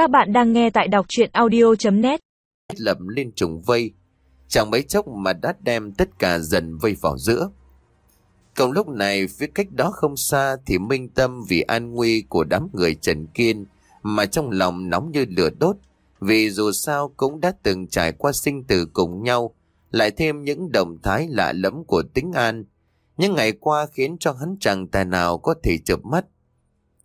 Các bạn đang nghe tại đọc chuyện audio.net lập lên trùng vây. Chẳng mấy chốc mà đã đem tất cả dần vây vào giữa. Cùng lúc này phía cách đó không xa thì minh tâm vì an nguy của đám người Trần Kiên mà trong lòng nóng như lửa đốt. Vì dù sao cũng đã từng trải qua sinh tử cùng nhau, lại thêm những động thái lạ lẫm của tính an. Những ngày qua khiến cho hắn chẳng tài nào có thể chợp mắt.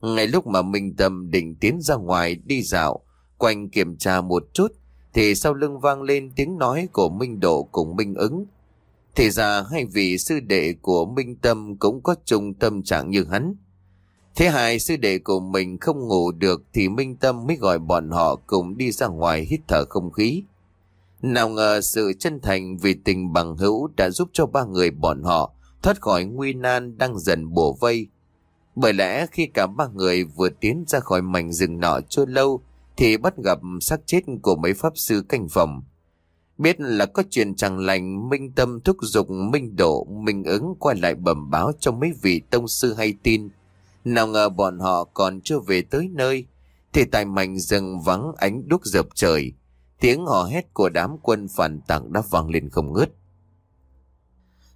Ngay lúc mà Minh Tâm định tiến ra ngoài đi dạo, quanh kiểm tra một chút, thì sau lưng vang lên tiếng nói của Minh Độ cùng Minh ứng. Thì ra hai vị sư đệ của Minh Tâm cũng có chung tâm trạng như hắn. Thế hai sư đệ của mình không ngủ được thì Minh Tâm mới gọi bọn họ cùng đi ra ngoài hít thở không khí. Nào ngờ sự chân thành vì tình bằng hữu đã giúp cho ba người bọn họ thoát khỏi nguy nan đang dần bổ vây. Bởi lẽ khi cả ba người vừa tiến ra khỏi mảnh rừng nọ chưa lâu thì bắt gặp xác chết của mấy pháp sư canh phòng. Biết là có chuyện chẳng lành Minh Tâm thúc giục Minh Độ Minh ứng quay lại bẩm báo cho mấy vị tông sư hay tin. Nào ngờ bọn họ còn chưa về tới nơi thì tại mảnh rừng vắng ánh đúc dập trời. Tiếng hò hét của đám quân phản tặng đã vang lên không ngớt.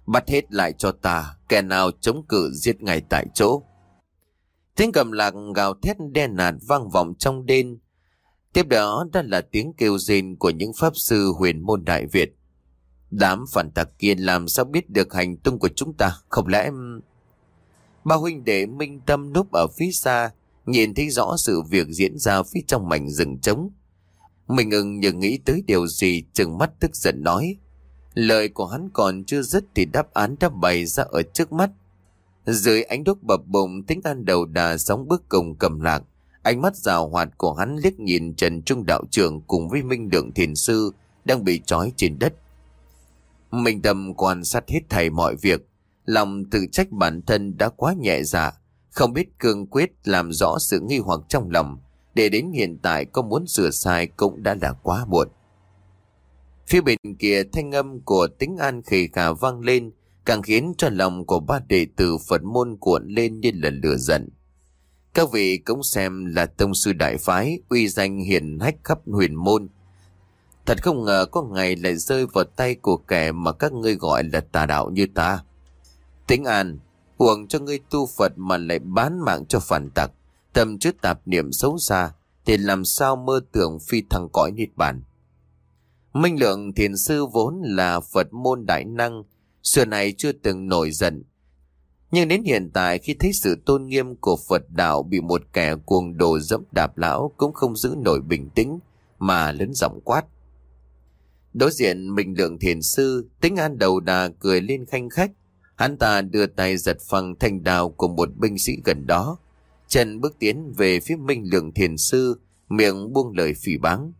Bắt hết lại cho ta, kẻ nào chống cự giết ngay tại chỗ. Tiếng cầm lạc gào thét đen nạt vang vọng trong đêm. Tiếp đó đó là tiếng kêu rên của những pháp sư huyền môn Đại Việt. Đám phản tặc kia làm sao biết được hành tung của chúng ta, không lẽ... Ba huynh đệ minh tâm núp ở phía xa, nhìn thấy rõ sự việc diễn ra phía trong mảnh rừng trống. Mình ưng như nghĩ tới điều gì chừng mắt tức giận nói. Lời của hắn còn chưa dứt thì đáp án đã bày ra ở trước mắt. Dưới ánh đúc bập bùng tính an đầu đà sóng bước cùng cầm lạc. Ánh mắt rào hoạt của hắn liếc nhìn Trần Trung Đạo trưởng cùng với Minh đường Thiền Sư đang bị trói trên đất. Minh Tâm quan sát hết thầy mọi việc. Lòng tự trách bản thân đã quá nhẹ dạ. Không biết cương quyết làm rõ sự nghi hoặc trong lòng. Để đến hiện tại có muốn sửa sai cũng đã là quá muộn. Phía bên kia thanh âm của tính an khỉ khả vang lên càng khiến cho lòng của ba đệ tử Phật môn cuộn lên như là lửa giận. Các vị cũng xem là tông sư đại phái, uy danh hiển hách khắp huyền môn. Thật không ngờ có ngày lại rơi vào tay của kẻ mà các ngươi gọi là tà đạo như ta. Tính an, huồng cho ngươi tu Phật mà lại bán mạng cho phản tặc, tâm trước tạp niệm xấu xa, thì làm sao mơ tưởng phi thăng cõi niết bàn. Minh lượng thiền sư vốn là Phật môn đại năng, xưa này chưa từng nổi giận. Nhưng đến hiện tại khi thấy sự tôn nghiêm của Phật đạo bị một kẻ cuồng đồ dẫm đạp lão cũng không giữ nổi bình tĩnh mà lớn giọng quát. Đối diện Minh lượng thiền sư, tính an đầu đà cười lên khanh khách. Hắn ta đưa tay giật phăng thanh đào của một binh sĩ gần đó. Trần bước tiến về phía Minh lượng thiền sư, miệng buông lời phỉ báng.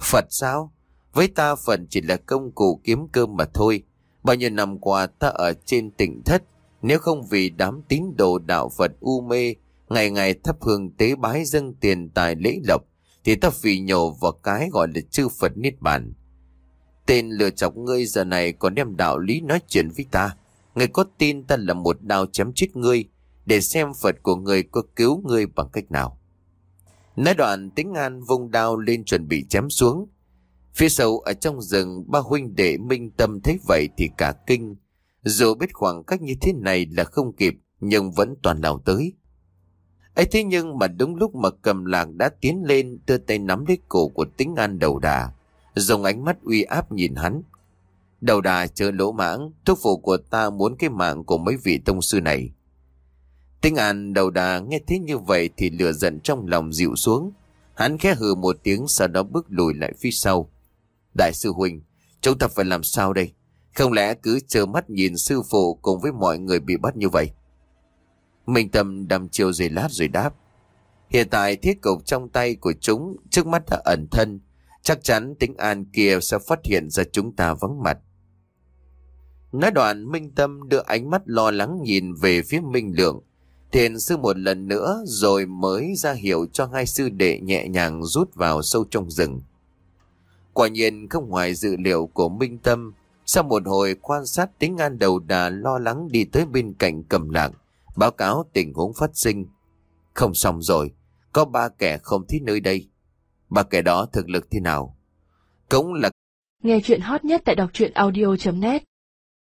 Phật sao? Với ta Phật chỉ là công cụ kiếm cơm mà thôi. Bao nhiêu năm qua ta ở trên tỉnh thất, nếu không vì đám tín đồ đạo Phật u mê, ngày ngày thắp hương tế bái dâng tiền tài lễ lộc, thì ta vì nhổ vào cái gọi là chư Phật Niết Bàn. Tên lừa chọc ngươi giờ này còn đem đạo lý nói chuyện với ta. Ngươi có tin ta là một đao chém chết ngươi, để xem Phật của ngươi có cứu ngươi bằng cách nào. Nói đoạn tính an vung đao lên chuẩn bị chém xuống, Phía sau ở trong rừng ba huynh đệ minh tâm thấy vậy thì cả kinh. Dù biết khoảng cách như thế này là không kịp nhưng vẫn toàn lao tới. ấy thế nhưng mà đúng lúc mà cầm lạc đã tiến lên đưa tay nắm lấy cổ của tính an đầu đà. Dùng ánh mắt uy áp nhìn hắn. Đầu đà chờ lỗ mãng, thuốc phụ của ta muốn cái mạng của mấy vị tông sư này. Tinh an đầu đà nghe thế như vậy thì lửa giận trong lòng dịu xuống. Hắn khẽ hừ một tiếng sau đó bước lùi lại phía sau. Đại sư Huynh, chúng ta phải làm sao đây? Không lẽ cứ chờ mắt nhìn sư phụ cùng với mọi người bị bắt như vậy? Minh Tâm đầm chiều rồi lát rồi đáp. Hiện tại thiết cục trong tay của chúng trước mắt đã ẩn thân. Chắc chắn tính an kia sẽ phát hiện ra chúng ta vắng mặt. Nói đoạn Minh Tâm đưa ánh mắt lo lắng nhìn về phía Minh Lượng. Thiền sư một lần nữa rồi mới ra hiệu cho hai sư đệ nhẹ nhàng rút vào sâu trong rừng. Quả nhiên không ngoài dự liệu của Minh Tâm, sau một hồi quan sát tính an đầu đà lo lắng đi tới bên cạnh cầm lạng báo cáo tình huống phát sinh. Không xong rồi, có ba kẻ không thích nơi đây. Ba kẻ đó thực lực thế nào? Cũng là Nghe chuyện hot nhất tại đọc truyện audio.net